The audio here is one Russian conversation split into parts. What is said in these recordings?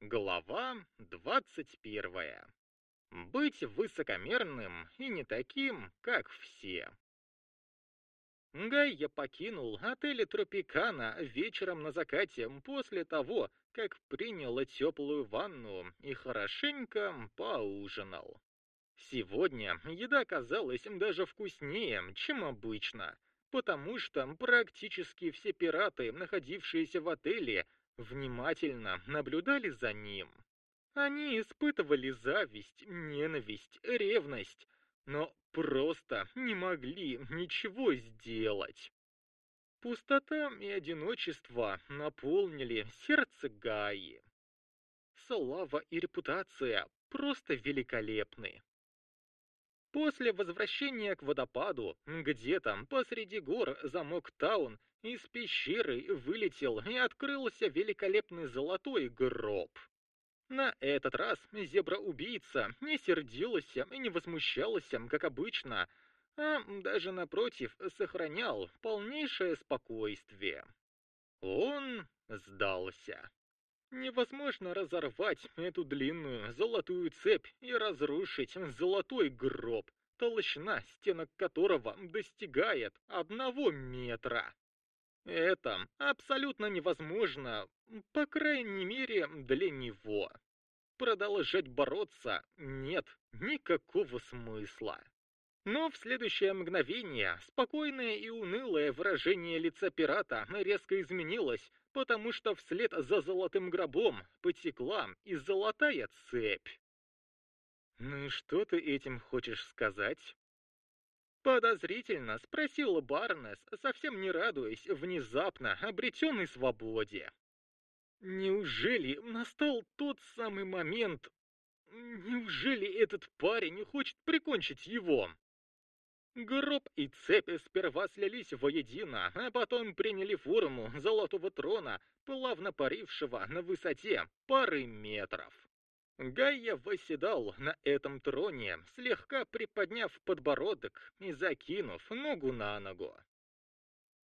Глава 21. Быть высокомерным и не таким, как все. Гай я покинул отель Тропикана вечером на закате после того, как принял теплую ванну и хорошенько поужинал. Сегодня еда казалась даже вкуснее, чем обычно, потому что практически все пираты, находившиеся в отеле, внимательно наблюдали за ним. Они испытывали зависть, ненависть, ревность, но просто не могли ничего сделать. Пустота и одиночество наполнили сердце Гаи. Слава и репутация просто великолепны. После возвращения к водопаду, где-то посреди гор замок Таун из пещеры вылетел и открылся великолепный золотой гроб. На этот раз зебра-убийца не сердилась и не возмущалась, как обычно, а даже напротив сохранял полнейшее спокойствие. Он сдался. Невозможно разорвать эту длинную золотую цепь и разрушить золотой гроб, толщина стенок которого достигает одного метра. Это абсолютно невозможно, по крайней мере, для него. Продолжать бороться нет никакого смысла. Но в следующее мгновение спокойное и унылое выражение лица пирата резко изменилось, потому что вслед за золотым гробом потекла и золотая цепь. «Ну и что ты этим хочешь сказать?» Подозрительно спросил Барнес, совсем не радуясь внезапно обретенной свободе. Неужели настал тот самый момент? Неужели этот парень хочет прикончить его? Гроб и цепь сперва слились воедино, а потом приняли форму золотого трона, плавно парившего на высоте пары метров. Гайя восседал на этом троне, слегка приподняв подбородок и закинув ногу на ногу.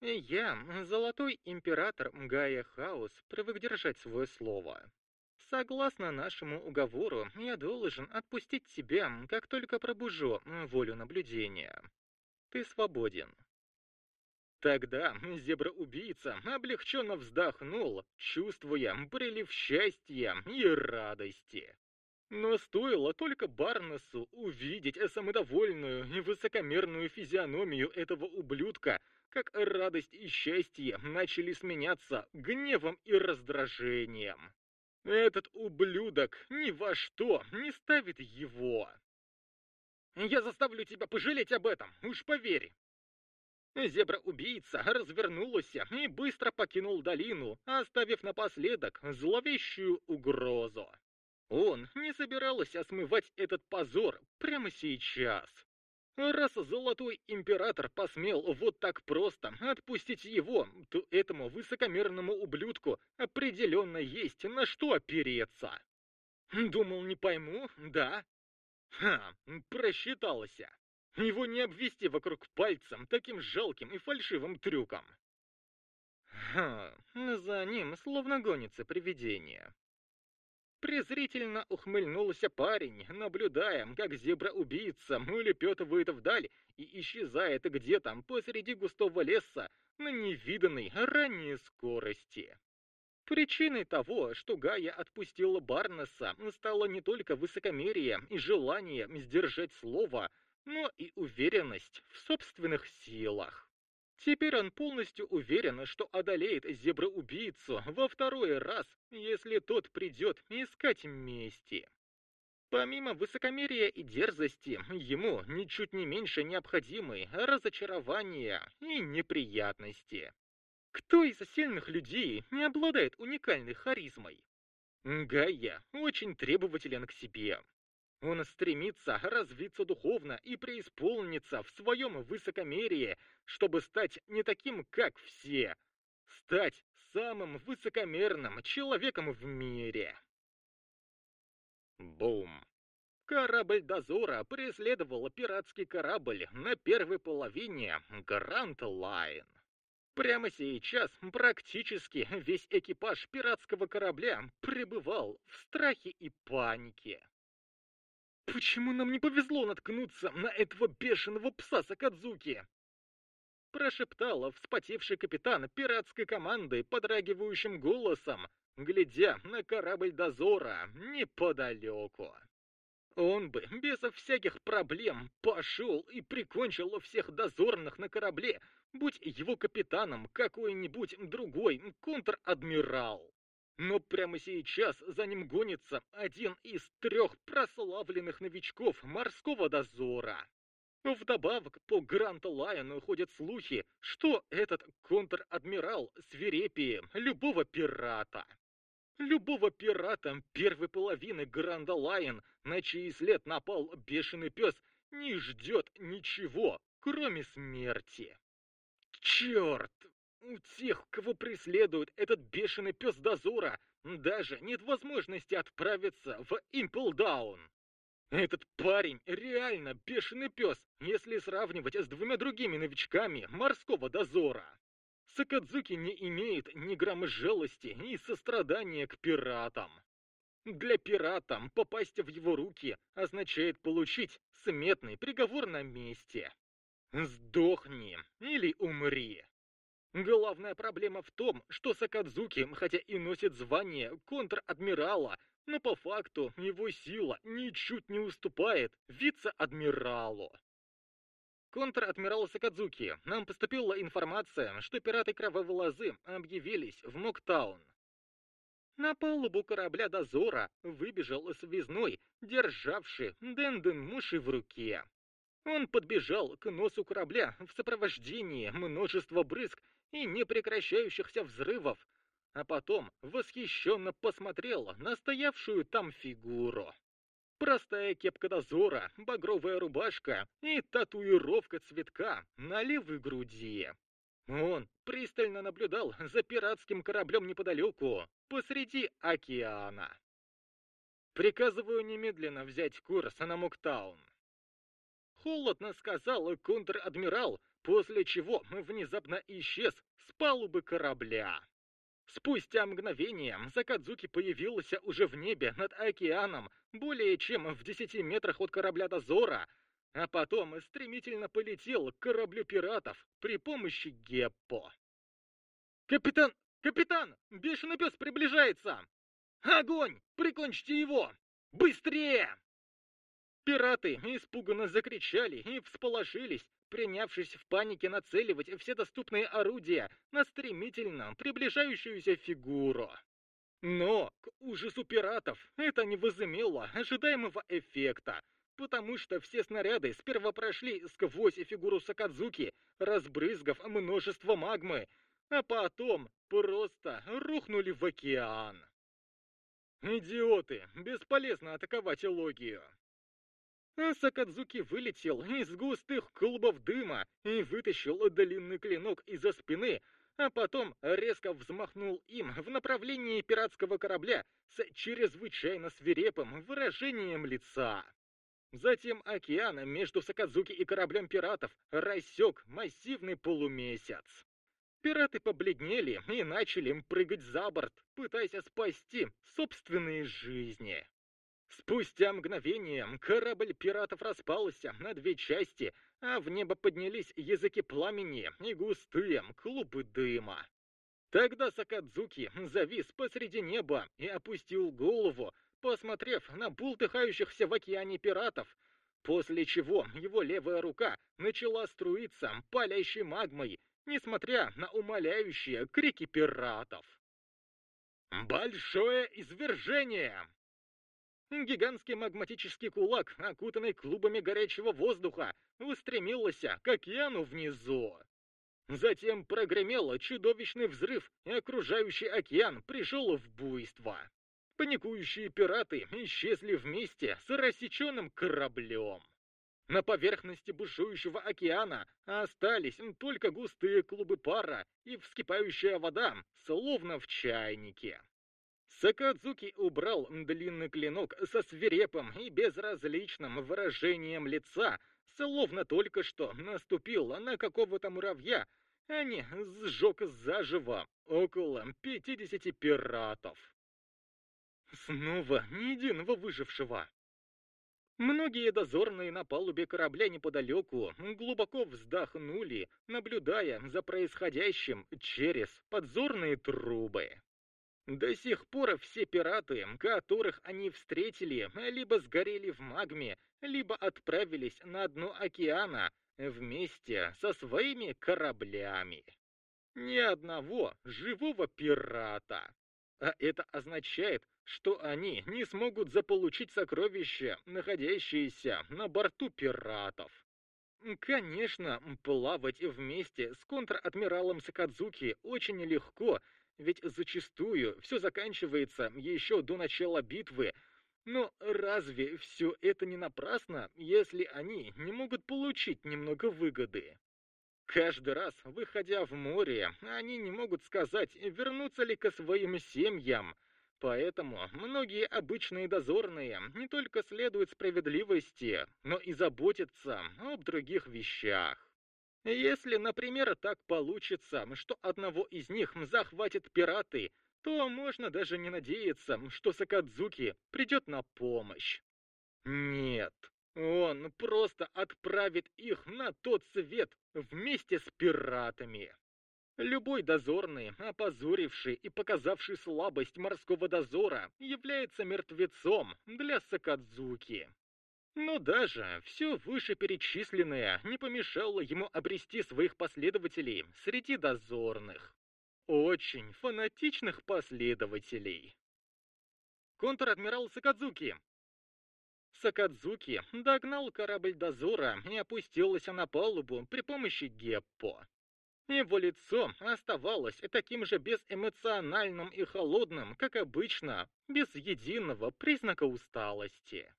Я, золотой император Гайя Хаус, привык держать свое слово. Согласно нашему уговору, я должен отпустить тебя, как только пробужу волю наблюдения. Ты свободен. Тогда зебра-убийца облегченно вздохнул, чувствуя прилив счастья и радости. Но стоило только Барнесу увидеть самодовольную и высокомерную физиономию этого ублюдка, как радость и счастье начали сменяться гневом и раздражением. Этот ублюдок ни во что не ставит его. Я заставлю тебя пожалеть об этом, уж поверь. Зебра-убийца развернулась и быстро покинул долину, оставив напоследок зловещую угрозу. Он не собирался смывать этот позор прямо сейчас. Раз Золотой Император посмел вот так просто отпустить его, то этому высокомерному ублюдку определенно есть на что опереться. Думал, не пойму, да? Ха, просчитался. Его не обвести вокруг пальцем таким жалким и фальшивым трюком. Ха, за ним словно гонится привидение. Презрительно ухмыльнулся парень, наблюдая, как зебра-убийца улепетывает вдаль и исчезает где-то посреди густого леса на невиданной ранее скорости. Причиной того, что Гая отпустила Барнеса, стало не только высокомерие и желание сдержать слово, но и уверенность в собственных силах. Теперь он полностью уверен, что одолеет зеброубийцу во второй раз, если тот придет искать мести. Помимо высокомерия и дерзости, ему ничуть не меньше необходимы разочарования и неприятности. Кто из сильных людей не обладает уникальной харизмой? Гайя очень требователен к себе. Он стремится развиться духовно и преисполниться в своем высокомерии, чтобы стать не таким, как все. Стать самым высокомерным человеком в мире. Бум. Корабль дозора преследовал пиратский корабль на первой половине Гранд Лайн. Прямо сейчас практически весь экипаж пиратского корабля пребывал в страхе и панике. «Почему нам не повезло наткнуться на этого бешеного пса Сакадзуки?» Прошептала вспотевший капитан пиратской команды подрагивающим голосом, глядя на корабль дозора неподалеку. Он бы без всяких проблем пошел и прикончил всех дозорных на корабле, будь его капитаном какой-нибудь другой контр-адмирал. Но прямо сейчас за ним гонится один из трех прославленных новичков морского дозора. Вдобавок, по Грант Лайону ходят слухи, что этот контр-адмирал свирепее любого пирата. Любого пирата первой половины Гранда Лайон, на чей след напал бешеный пес, не ждет ничего, кроме смерти. Черт! У тех, кого преследует этот бешеный пес дозора, даже нет возможности отправиться в Имплдаун. Этот парень реально бешеный пес, если сравнивать с двумя другими новичками морского дозора. Сакадзуки не имеет ни грамма жалости и сострадания к пиратам. Для пирата попасть в его руки означает получить сметный приговор на месте. Сдохни или умри. Главная проблема в том, что Сакадзуки, хотя и носит звание контр-адмирала, но по факту его сила ничуть не уступает вице-адмиралу. Контр-адмирал Сакадзуки, нам поступила информация, что пираты Кровавой Лозы объявились в Моктаун. На палубу корабля дозора выбежал связной, державший Денден Муши в руке. Он подбежал к носу корабля в сопровождении множества брызг и непрекращающихся взрывов, а потом восхищенно посмотрел на стоявшую там фигуру. Простая кепка дозора, багровая рубашка и татуировка цветка на левой груди. Он пристально наблюдал за пиратским кораблем неподалеку, посреди океана. «Приказываю немедленно взять курс на Муктаун», холодно сказал контр-адмирал, после чего внезапно исчез с палубы корабля. Спустя мгновение Закадзуки появился уже в небе над океаном, более чем в десяти метрах от корабля дозора, а потом стремительно полетел к кораблю пиратов при помощи Геппо. «Капитан! Капитан! Бешеный пес приближается! Огонь! Прикончите его! Быстрее!» Пираты испуганно закричали и всполошились, принявшись в панике нацеливать все доступные орудия на стремительно приближающуюся фигуру. Но, к ужасу пиратов, это не возымело ожидаемого эффекта, потому что все снаряды сперва прошли сквозь фигуру Сакадзуки, разбрызгав множество магмы, а потом просто рухнули в океан. Идиоты, бесполезно атаковать логию а Сакадзуки вылетел из густых клубов дыма и вытащил длинный клинок из-за спины, а потом резко взмахнул им в направлении пиратского корабля с чрезвычайно свирепым выражением лица. Затем океан между Сакадзуки и кораблем пиратов рассек массивный полумесяц. Пираты побледнели и начали прыгать за борт, пытаясь спасти собственные жизни. Спустя мгновение корабль пиратов распался на две части, а в небо поднялись языки пламени и густые клубы дыма. Тогда Сакадзуки завис посреди неба и опустил голову, посмотрев на бултыхающихся в океане пиратов, после чего его левая рука начала струиться палящей магмой, несмотря на умоляющие крики пиратов. «Большое извержение!» Гигантский магматический кулак, окутанный клубами горячего воздуха, устремился к океану внизу. Затем прогремел чудовищный взрыв, и окружающий океан пришел в буйство. Паникующие пираты исчезли вместе с рассеченным кораблем. На поверхности бушующего океана остались только густые клубы пара и вскипающая вода, словно в чайнике. Сакадзуки убрал длинный клинок со свирепым и безразличным выражением лица, словно только что наступил на какого-то муравья они сжег заживо около 50 пиратов. Снова ни единого выжившего. Многие дозорные на палубе корабля неподалеку глубоко вздохнули, наблюдая за происходящим через подзорные трубы. До сих пор все пираты, которых они встретили, либо сгорели в магме, либо отправились на дно океана вместе со своими кораблями. Ни одного живого пирата. А это означает, что они не смогут заполучить сокровища, находящиеся на борту пиратов. Конечно, плавать вместе с контр-адмиралом Сакадзуки очень легко, ведь зачастую все заканчивается еще до начала битвы. Но разве все это не напрасно, если они не могут получить немного выгоды? Каждый раз, выходя в море, они не могут сказать, вернуться ли к своим семьям, Поэтому многие обычные дозорные не только следуют справедливости, но и заботятся об других вещах. Если, например, так получится, что одного из них захватят пираты, то можно даже не надеяться, что Сакадзуки придет на помощь. Нет, он просто отправит их на тот свет вместе с пиратами. Любой дозорный, опозоривший и показавший слабость морского дозора, является мертвецом для Сакадзуки. Но даже все вышеперечисленное не помешало ему обрести своих последователей среди дозорных. Очень фанатичных последователей. Контр-адмирал Сакадзуки. Сакадзуки догнал корабль дозора и опустился на палубу при помощи геппо. Его лицо оставалось таким же безэмоциональным и холодным, как обычно, без единого признака усталости.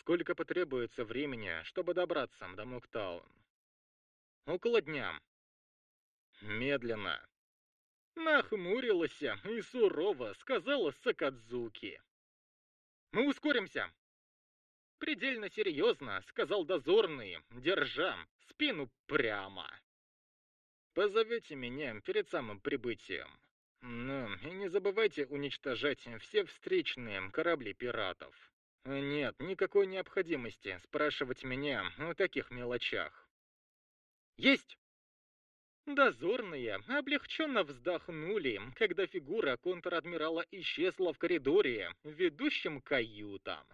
Сколько потребуется времени, чтобы добраться до Муктаун? Около дня. Медленно. Нахмурилась и сурово сказала Сакадзуки. «Мы ускоримся!» Предельно серьезно сказал дозорный, держа спину прямо. Позовете меня перед самым прибытием. Ну, и не забывайте уничтожать все встречные корабли пиратов. Нет никакой необходимости спрашивать меня о таких мелочах. Есть! Дозорные облегченно вздохнули, когда фигура контр-адмирала исчезла в коридоре, ведущем каютам.